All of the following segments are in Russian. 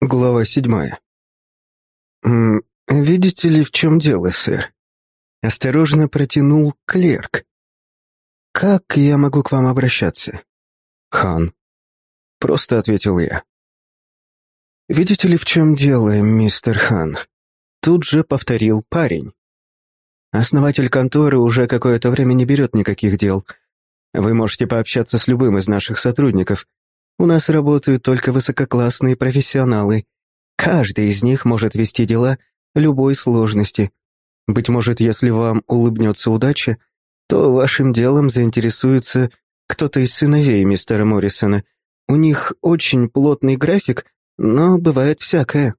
Глава седьмая. «М, «Видите ли, в чем дело, сэр?» Осторожно протянул клерк. «Как я могу к вам обращаться?» «Хан». Просто ответил я. «Видите ли, в чем дело, мистер Хан?» Тут же повторил парень. «Основатель конторы уже какое-то время не берет никаких дел. Вы можете пообщаться с любым из наших сотрудников, у нас работают только высококлассные профессионалы. Каждый из них может вести дела любой сложности. Быть может, если вам улыбнется удача, то вашим делом заинтересуется кто-то из сыновей мистера Моррисона. У них очень плотный график, но бывает всякое.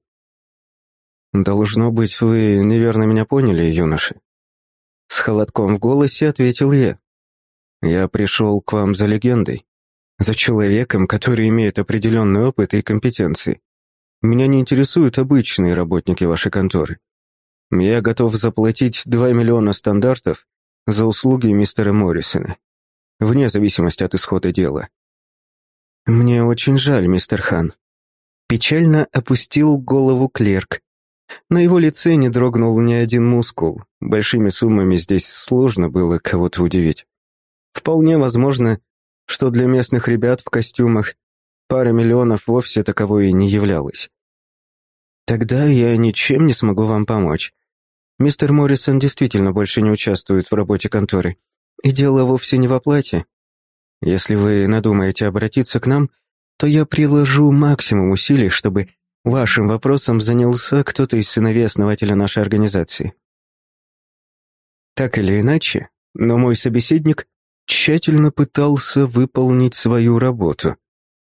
«Должно быть, вы неверно меня поняли, юноши». С холодком в голосе ответил я. «Я пришел к вам за легендой за человеком, который имеет определенный опыт и компетенции. Меня не интересуют обычные работники вашей конторы. Я готов заплатить 2 миллиона стандартов за услуги мистера Моррисона, вне зависимости от исхода дела. Мне очень жаль, мистер Хан. Печально опустил голову клерк. На его лице не дрогнул ни один мускул. Большими суммами здесь сложно было кого-то удивить. Вполне возможно, что для местных ребят в костюмах пара миллионов вовсе таковой и не являлась. Тогда я ничем не смогу вам помочь. Мистер Моррисон действительно больше не участвует в работе конторы. И дело вовсе не в оплате. Если вы надумаете обратиться к нам, то я приложу максимум усилий, чтобы вашим вопросом занялся кто-то из сыновей основателя нашей организации. Так или иначе, но мой собеседник тщательно пытался выполнить свою работу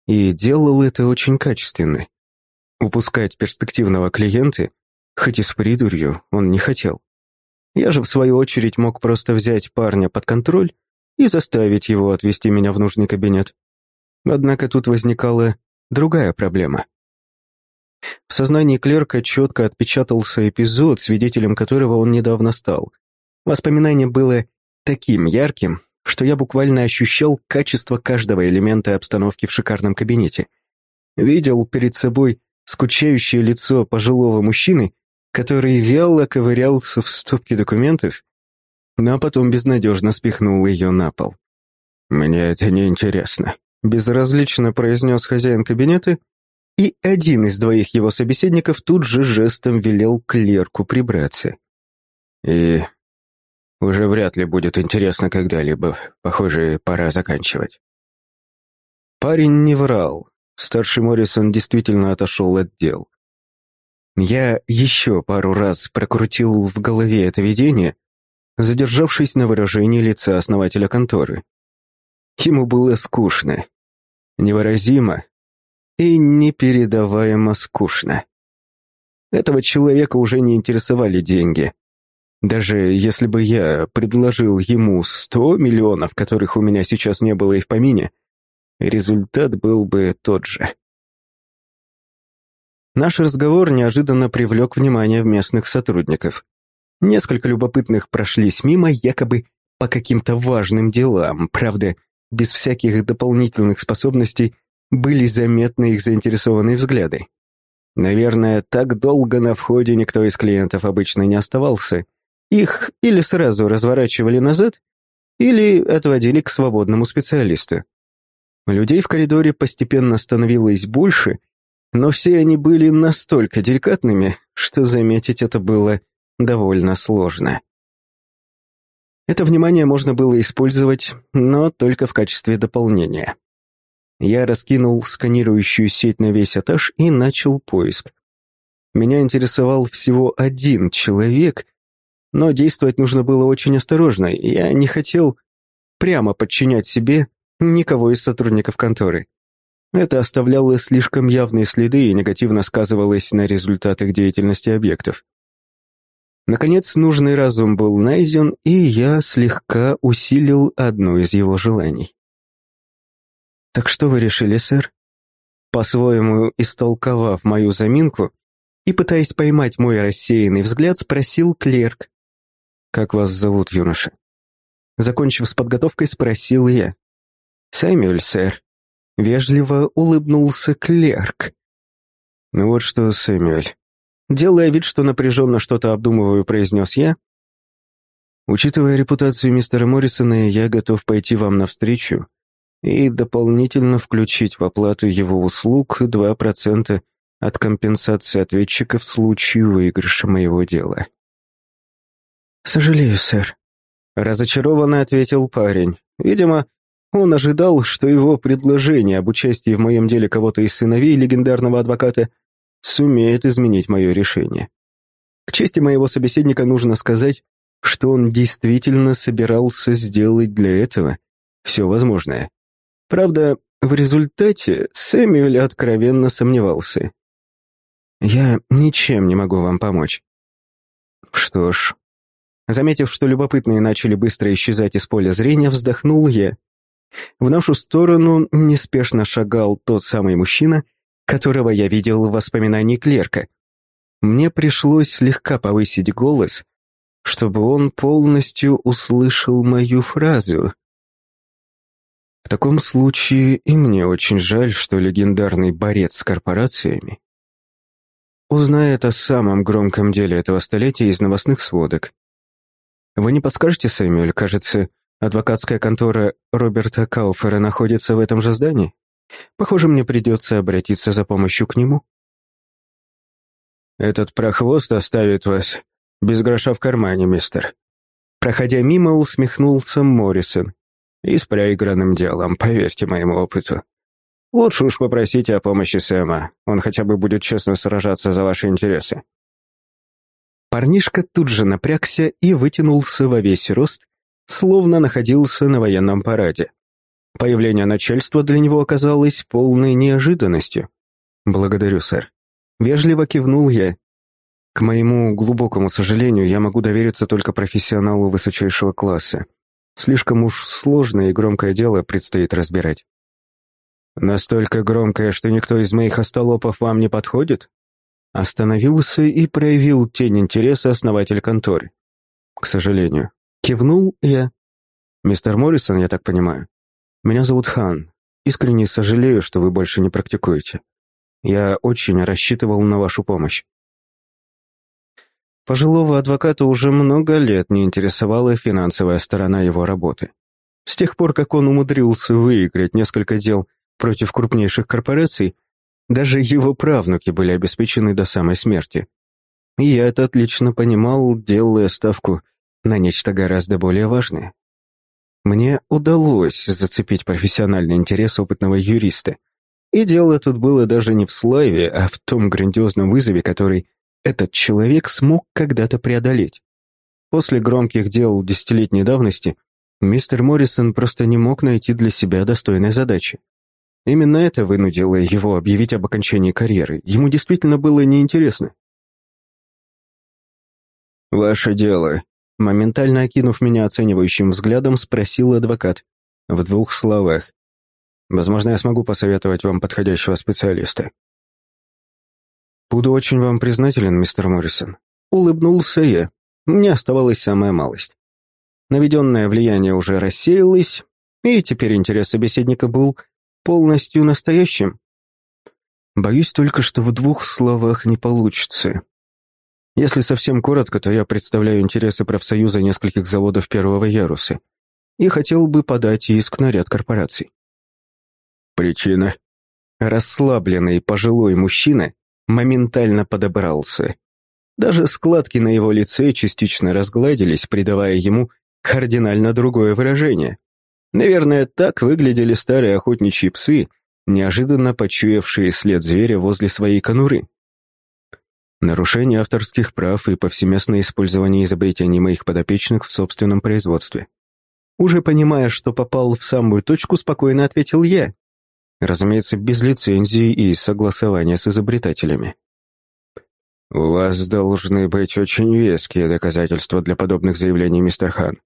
и делал это очень качественно. Упускать перспективного клиента, хоть и с придурью, он не хотел. Я же, в свою очередь, мог просто взять парня под контроль и заставить его отвести меня в нужный кабинет. Однако тут возникала другая проблема. В сознании клерка четко отпечатался эпизод, свидетелем которого он недавно стал. Воспоминание было таким ярким, что я буквально ощущал качество каждого элемента обстановки в шикарном кабинете. Видел перед собой скучающее лицо пожилого мужчины, который вяло ковырялся в стопке документов, но потом безнадежно спихнул ее на пол. «Мне это не интересно», — безразлично произнес хозяин кабинета, и один из двоих его собеседников тут же жестом велел клерку прибраться. «И уже вряд ли будет интересно когда-либо. Похоже, пора заканчивать. Парень не врал. Старший Моррисон действительно отошел от дел. Я еще пару раз прокрутил в голове это видение, задержавшись на выражении лица основателя конторы. Ему было скучно, невыразимо и непередаваемо скучно. Этого человека уже не интересовали деньги. Даже если бы я предложил ему сто миллионов, которых у меня сейчас не было и в помине, результат был бы тот же. Наш разговор неожиданно привлек внимание местных сотрудников. Несколько любопытных прошлись мимо, якобы по каким-то важным делам, правда, без всяких дополнительных способностей были заметны их заинтересованные взгляды. Наверное, так долго на входе никто из клиентов обычно не оставался — их или сразу разворачивали назад, или отводили к свободному специалисту. Людей в коридоре постепенно становилось больше, но все они были настолько деликатными, что заметить это было довольно сложно. Это внимание можно было использовать, но только в качестве дополнения. Я раскинул сканирующую сеть на весь этаж и начал поиск. Меня интересовал всего один человек, но действовать нужно было очень осторожно, я не хотел прямо подчинять себе никого из сотрудников конторы. Это оставляло слишком явные следы и негативно сказывалось на результатах деятельности объектов. Наконец, нужный разум был найден, и я слегка усилил одно из его желаний. «Так что вы решили, сэр?» По-своему истолковав мою заминку и пытаясь поймать мой рассеянный взгляд, спросил клерк, «Как вас зовут, юноша?» Закончив с подготовкой, спросил я. «Сэмюэль, сэр». Вежливо улыбнулся клерк. Ну вот что, Сэмюэль. Делая вид, что напряженно что-то обдумываю, произнес я. Учитывая репутацию мистера Моррисона, я готов пойти вам навстречу и дополнительно включить в оплату его услуг 2% от компенсации ответчика в случае выигрыша моего дела. «Сожалею, сэр», — разочарованно ответил парень. Видимо, он ожидал, что его предложение об участии в моем деле кого-то из сыновей легендарного адвоката сумеет изменить мое решение. К чести моего собеседника нужно сказать, что он действительно собирался сделать для этого все возможное. Правда, в результате Сэмюэль откровенно сомневался. «Я ничем не могу вам помочь». «Что ж...» Заметив, что любопытные начали быстро исчезать из поля зрения, вздохнул я. В нашу сторону неспешно шагал тот самый мужчина, которого я видел в воспоминании клерка. Мне пришлось слегка повысить голос, чтобы он полностью услышал мою фразу. В таком случае и мне очень жаль, что легендарный борец с корпорациями узнает о самом громком деле этого столетия из новостных сводок. Вы не подскажете, Сэмюэль, кажется, адвокатская контора Роберта Кауфера находится в этом же здании? Похоже, мне придется обратиться за помощью к нему. Этот прохвост оставит вас без гроша в кармане, мистер. Проходя мимо, усмехнулся Моррисон. И с проигранным делом, поверьте моему опыту. Лучше уж попросите о помощи Сэма. Он хотя бы будет честно сражаться за ваши интересы. Парнишка тут же напрягся и вытянулся во весь рост, словно находился на военном параде. Появление начальства для него оказалось полной неожиданностью. «Благодарю, сэр». Вежливо кивнул я. К моему глубокому сожалению, я могу довериться только профессионалу высочайшего класса. Слишком уж сложное и громкое дело предстоит разбирать. Настолько громкое, что никто из моих остолопов вам не подходит? Остановился и проявил тень интереса основатель конторы. К сожалению. Кивнул я. Мистер Моррисон, я так понимаю. Меня зовут Хан. Искренне сожалею, что вы больше не практикуете. Я очень рассчитывал на вашу помощь. Пожилого адвоката уже много лет не интересовала финансовая сторона его работы. С тех пор, как он умудрился выиграть несколько дел против крупнейших корпораций, даже его правнуки были обеспечены до самой смерти. И я это отлично понимал, делая ставку на нечто гораздо более важное. Мне удалось зацепить профессиональный интерес опытного юриста. И дело тут было даже не в славе, а в том грандиозном вызове, который этот человек смог когда-то преодолеть. После громких дел десятилетней давности мистер Моррисон просто не мог найти для себя достойной задачи. Именно это вынудило его объявить об окончании карьеры. Ему действительно было неинтересно. «Ваше дело», — моментально окинув меня оценивающим взглядом, спросил адвокат. В двух словах. «Возможно, я смогу посоветовать вам подходящего специалиста». «Буду очень вам признателен, мистер Моррисон». Улыбнулся я. Мне оставалась самая малость. Наведенное влияние уже рассеялось, и теперь интерес собеседника был полностью настоящим? Боюсь только, что в двух словах не получится. Если совсем коротко, то я представляю интересы профсоюза нескольких заводов первого яруса и хотел бы подать иск на ряд корпораций. Причина? Расслабленный пожилой мужчина моментально подобрался. Даже складки на его лице частично разгладились, придавая ему кардинально другое выражение. Наверное, так выглядели старые охотничьи псы, неожиданно почуявшие след зверя возле своей конуры. Нарушение авторских прав и повсеместное использование изобретений моих подопечных в собственном производстве. Уже понимая, что попал в самую точку, спокойно ответил я. Разумеется, без лицензии и согласования с изобретателями. «У вас должны быть очень веские доказательства для подобных заявлений, мистер Хан.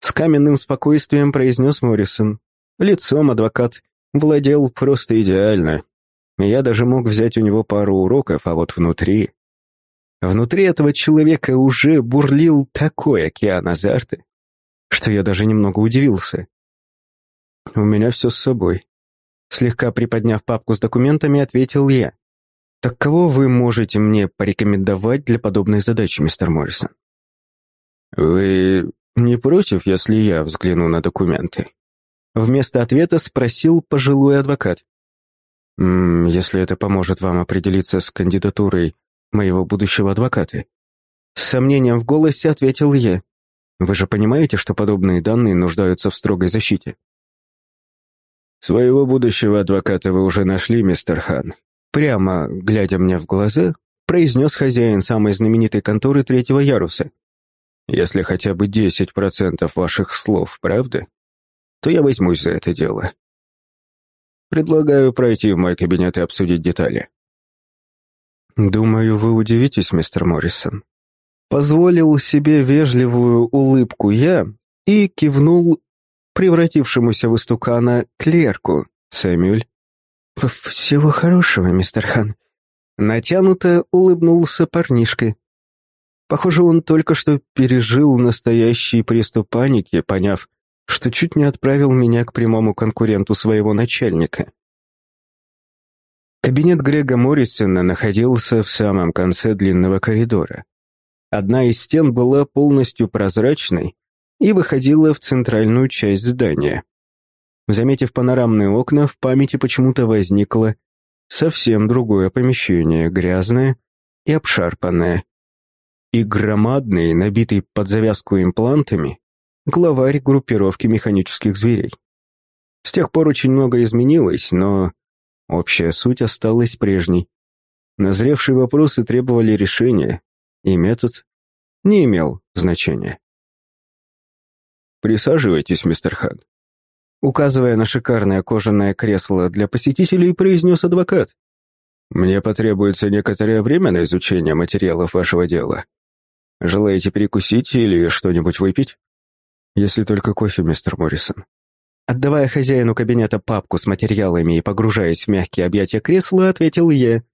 С каменным спокойствием произнес Моррисон. Лицом адвокат владел просто идеально. Я даже мог взять у него пару уроков, а вот внутри... Внутри этого человека уже бурлил такой океан азарта, что я даже немного удивился. «У меня все с собой». Слегка приподняв папку с документами, ответил я. Так кого вы можете мне порекомендовать для подобной задачи, мистер Моррисон? Вы не против, если я взгляну на документы? Вместо ответа спросил пожилой адвокат. «М -м, если это поможет вам определиться с кандидатурой моего будущего адвоката. С сомнением в голосе ответил я. Вы же понимаете, что подобные данные нуждаются в строгой защите? Своего будущего адвоката вы уже нашли, мистер Хан. Прямо, глядя мне в глаза, произнес хозяин самой знаменитой конторы третьего яруса. Если хотя бы 10% ваших слов правда, то я возьмусь за это дело. Предлагаю пройти в мой кабинет и обсудить детали. «Думаю, вы удивитесь, мистер Моррисон». Позволил себе вежливую улыбку я и кивнул превратившемуся в истукана клерку. «Сэмюэль». «Всего хорошего, мистер Хан». Натянуто улыбнулся парнишка. Похоже, он только что пережил настоящий приступ паники, поняв, что чуть не отправил меня к прямому конкуренту своего начальника. Кабинет Грега Моррисона находился в самом конце длинного коридора. Одна из стен была полностью прозрачной и выходила в центральную часть здания. Заметив панорамные окна, в памяти почему-то возникло совсем другое помещение, грязное и обшарпанное. И громадный, набитый под завязку имплантами, главарь группировки механических зверей. С тех пор очень много изменилось, но Общая суть осталась прежней. Назревшие вопросы требовали решения, и метод не имел значения. «Присаживайтесь, мистер Хан», указывая на шикарное кожаное кресло для посетителей, произнес адвокат. «Мне потребуется некоторое время на изучение материалов вашего дела. Желаете перекусить или что-нибудь выпить?» «Если только кофе, мистер Моррисон», Отдавая хозяину кабинета папку с материалами и погружаясь в мягкие объятия кресла, ответил я.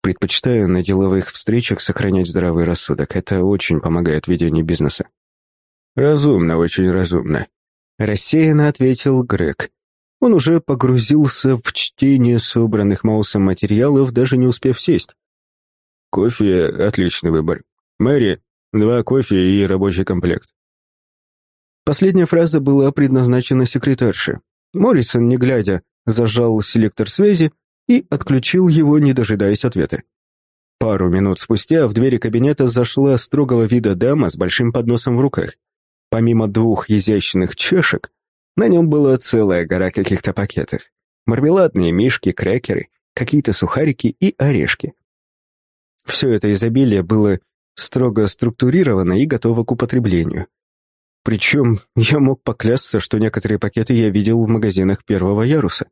Предпочитаю на деловых встречах сохранять здравый рассудок. Это очень помогает в ведении бизнеса. Разумно, очень разумно. Рассеянно ответил Грег. Он уже погрузился в чтение собранных Маусом материалов, даже не успев сесть. Кофе — отличный выбор. Мэри, два кофе и рабочий комплект. Последняя фраза была предназначена секретарше. Моррисон, не глядя, зажал селектор связи и отключил его, не дожидаясь ответа. Пару минут спустя в двери кабинета зашла строгого вида дама с большим подносом в руках. Помимо двух изящных чашек, на нем была целая гора каких-то пакетов. Мармеладные мишки, крекеры, какие-то сухарики и орешки. Все это изобилие было строго структурировано и готово к употреблению. Причем я мог поклясться, что некоторые пакеты я видел в магазинах первого яруса.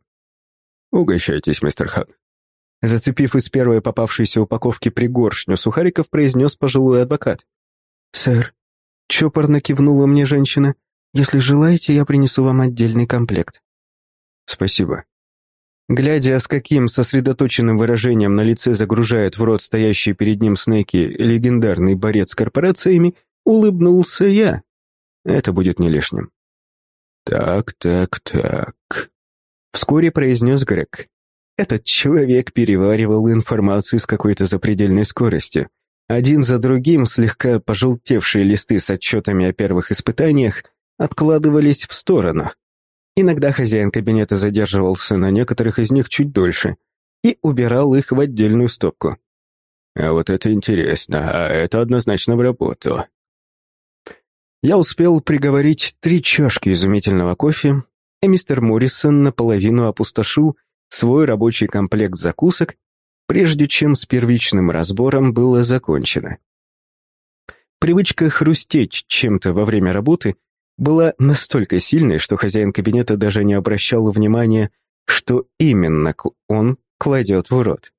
«Угощайтесь, мистер Хан». Зацепив из первой попавшейся упаковки пригоршню сухариков, произнес пожилой адвокат. «Сэр», — чопорно кивнула мне женщина, «если желаете, я принесу вам отдельный комплект». «Спасибо». Глядя, с каким сосредоточенным выражением на лице загружает в рот стоящий перед ним Снеки легендарный борец с корпорациями, улыбнулся я, это будет не лишним. «Так, так, так», — вскоре произнес Грег. Этот человек переваривал информацию с какой-то запредельной скоростью. Один за другим слегка пожелтевшие листы с отчетами о первых испытаниях откладывались в сторону. Иногда хозяин кабинета задерживался на некоторых из них чуть дольше и убирал их в отдельную стопку. «А вот это интересно, а это однозначно в работу», я успел приговорить три чашки изумительного кофе, и мистер Моррисон наполовину опустошил свой рабочий комплект закусок, прежде чем с первичным разбором было закончено. Привычка хрустеть чем-то во время работы была настолько сильной, что хозяин кабинета даже не обращал внимания, что именно он кладет в рот.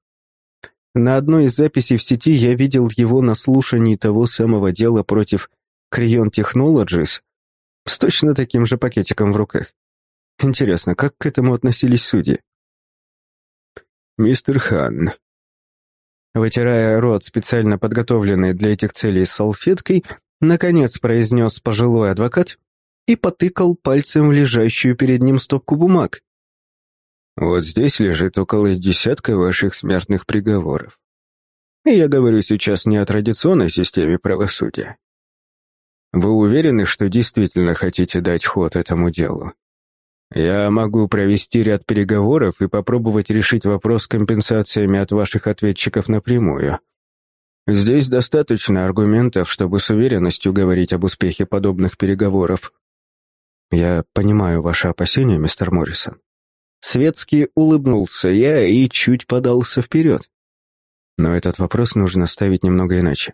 На одной из записей в сети я видел его на слушании того самого дела против Крион Technologies с точно таким же пакетиком в руках. Интересно, как к этому относились судьи? «Мистер Хан», вытирая рот специально подготовленной для этих целей салфеткой, наконец произнес пожилой адвокат и потыкал пальцем в лежащую перед ним стопку бумаг. Вот здесь лежит около десятка ваших смертных приговоров. И я говорю сейчас не о традиционной системе правосудия. Вы уверены, что действительно хотите дать ход этому делу? Я могу провести ряд переговоров и попробовать решить вопрос с компенсациями от ваших ответчиков напрямую. Здесь достаточно аргументов, чтобы с уверенностью говорить об успехе подобных переговоров. Я понимаю ваши опасения, мистер Моррисон. Светский улыбнулся я и чуть подался вперед. Но этот вопрос нужно ставить немного иначе.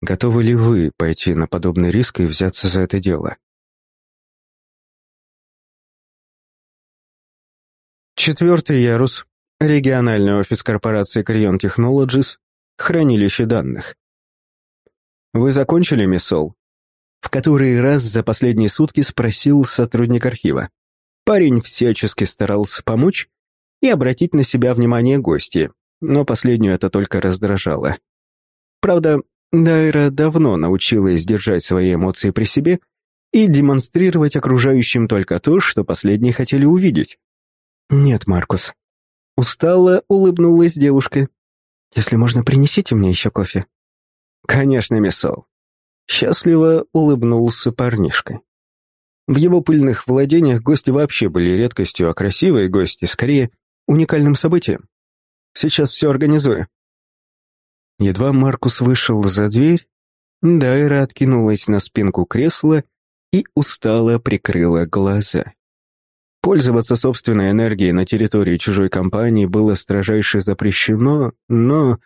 Готовы ли вы пойти на подобный риск и взяться за это дело? Четвертый ярус. Региональный офис корпорации Крион Technologies. Хранилище данных. Вы закончили, мисс Сол? В который раз за последние сутки спросил сотрудник архива. Парень всячески старался помочь и обратить на себя внимание гостей, но последнюю это только раздражало. Правда, Дайра давно научилась держать свои эмоции при себе и демонстрировать окружающим только то, что последние хотели увидеть. «Нет, Маркус». Устало улыбнулась девушка. «Если можно, принесите мне еще кофе». «Конечно, мисс Сол». Счастливо улыбнулся парнишка. В его пыльных владениях гости вообще были редкостью, а красивые гости, скорее, уникальным событием. Сейчас все организую». Едва Маркус вышел за дверь, Дайра откинулась на спинку кресла и устало прикрыла глаза. Пользоваться собственной энергией на территории чужой компании было строжайше запрещено, но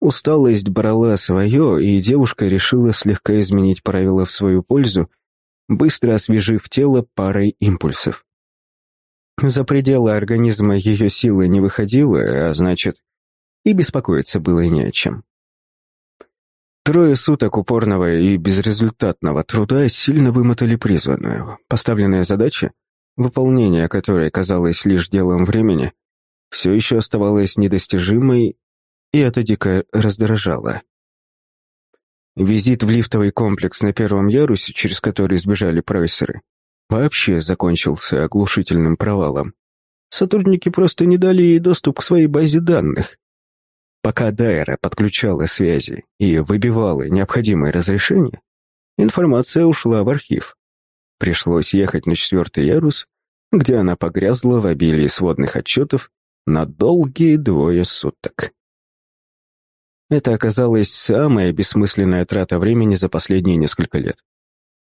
усталость брала свое, и девушка решила слегка изменить правила в свою пользу, быстро освежив тело парой импульсов. За пределы организма ее силы не выходило, а значит, и беспокоиться было не о чем. Трое суток упорного и безрезультатного труда сильно вымотали призванную. Поставленная задача, выполнение которой казалось лишь делом времени, все еще оставалась недостижимой, и это дико раздражало. Визит в лифтовый комплекс на первом ярусе, через который сбежали пройсеры, вообще закончился оглушительным провалом. Сотрудники просто не дали ей доступ к своей базе данных. Пока Дайра подключала связи и выбивала необходимые разрешения, информация ушла в архив. Пришлось ехать на четвертый ярус, где она погрязла в обилии сводных отчетов на долгие двое суток. Это оказалась самая бессмысленная трата времени за последние несколько лет.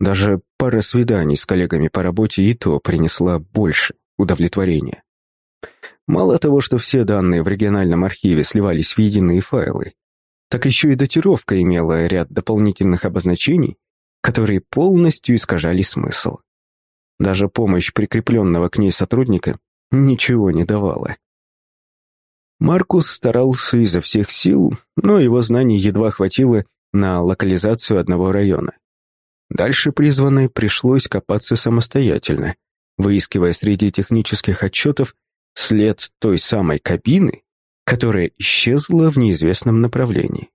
Даже пара свиданий с коллегами по работе и то принесла больше удовлетворения. Мало того, что все данные в региональном архиве сливались в единые файлы, так еще и датировка имела ряд дополнительных обозначений, которые полностью искажали смысл. Даже помощь прикрепленного к ней сотрудника ничего не давала. Маркус старался изо всех сил, но его знаний едва хватило на локализацию одного района. Дальше призванной пришлось копаться самостоятельно, выискивая среди технических отчетов след той самой кабины, которая исчезла в неизвестном направлении.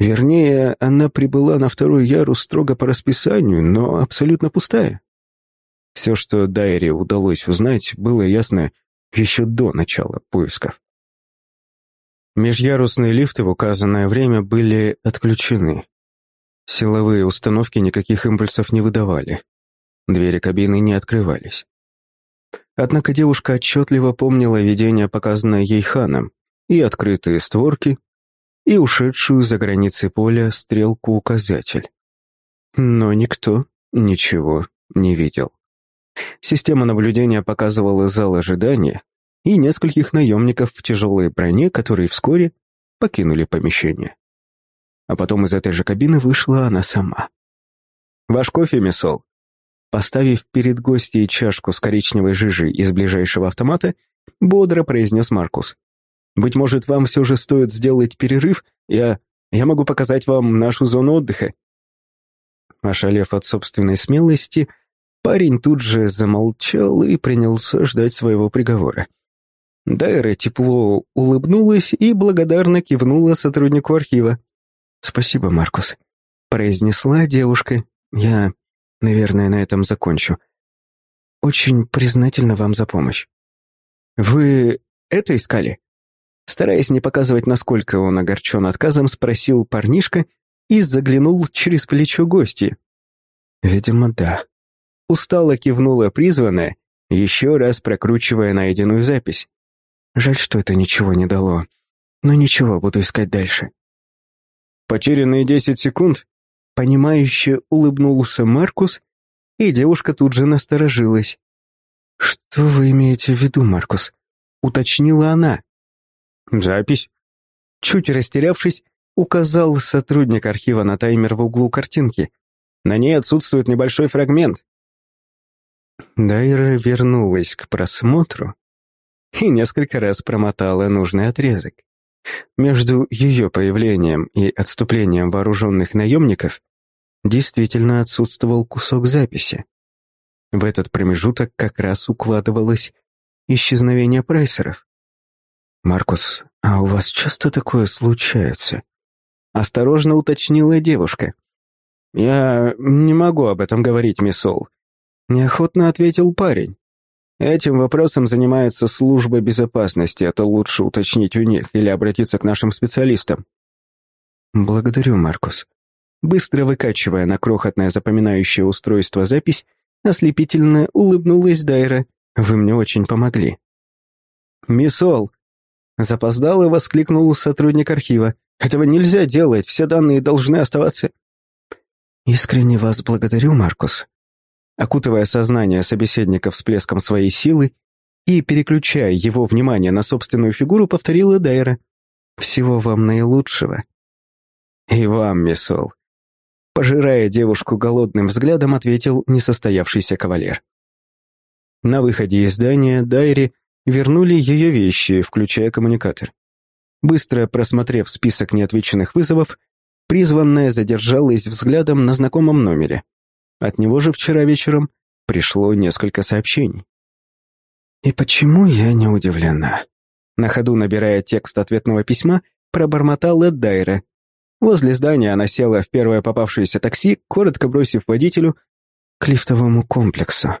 Вернее, она прибыла на второй ярус строго по расписанию, но абсолютно пустая. Все, что Дайре удалось узнать, было ясно еще до начала поисков. Межярусные лифты в указанное время были отключены. Силовые установки никаких импульсов не выдавали. Двери кабины не открывались. Однако девушка отчетливо помнила видение, показанное ей ханом, и открытые створки, и ушедшую за границы поля стрелку-указатель. Но никто ничего не видел. Система наблюдения показывала зал ожидания и нескольких наемников в тяжелой броне, которые вскоре покинули помещение. А потом из этой же кабины вышла она сама. «Ваш кофе, миссол?» Поставив перед гостьей чашку с коричневой жижей из ближайшего автомата, бодро произнес Маркус. «Быть может, вам все же стоит сделать перерыв? Я... я могу показать вам нашу зону отдыха». Ошалев от собственной смелости, парень тут же замолчал и принялся ждать своего приговора. Дайра тепло улыбнулась и благодарно кивнула сотруднику архива. «Спасибо, Маркус», — произнесла девушка. «Я, наверное, на этом закончу. Очень признательна вам за помощь». Вы это искали?» Стараясь не показывать, насколько он огорчен отказом, спросил парнишка и заглянул через плечо гости. «Видимо, да». Устало кивнула призванная, еще раз прокручивая найденную запись. «Жаль, что это ничего не дало. Но ничего, буду искать дальше». Потерянные десять секунд, понимающе улыбнулся Маркус, и девушка тут же насторожилась. «Что вы имеете в виду, Маркус?» — уточнила она. «Запись». Чуть растерявшись, указал сотрудник архива на таймер в углу картинки. На ней отсутствует небольшой фрагмент. Дайра вернулась к просмотру и несколько раз промотала нужный отрезок. Между ее появлением и отступлением вооруженных наемников действительно отсутствовал кусок записи. В этот промежуток как раз укладывалось исчезновение прайсеров. «Маркус, а у вас часто такое случается?» Осторожно уточнила девушка. «Я не могу об этом говорить, мисс Сол», — неохотно ответил парень. «Этим вопросом занимается служба безопасности, это лучше уточнить у них или обратиться к нашим специалистам». «Благодарю, Маркус». Быстро выкачивая на крохотное запоминающее устройство запись, ослепительно улыбнулась Дайра. «Вы мне очень помогли». «Мисс Ол!» Запоздал и воскликнул сотрудник архива. «Этого нельзя делать, все данные должны оставаться...» «Искренне вас благодарю, Маркус». Окутывая сознание собеседника всплеском своей силы и переключая его внимание на собственную фигуру, повторила Дайра. «Всего вам наилучшего». «И вам, Мисол». Пожирая девушку голодным взглядом, ответил несостоявшийся кавалер. На выходе из здания Дайри вернули ее вещи, включая коммуникатор. Быстро просмотрев список неотвеченных вызовов, призванная задержалась взглядом на знакомом номере. От него же вчера вечером пришло несколько сообщений. «И почему я не удивлена?» На ходу набирая текст ответного письма, пробормотала Дайра. Возле здания она села в первое попавшееся такси, коротко бросив водителю к лифтовому комплексу.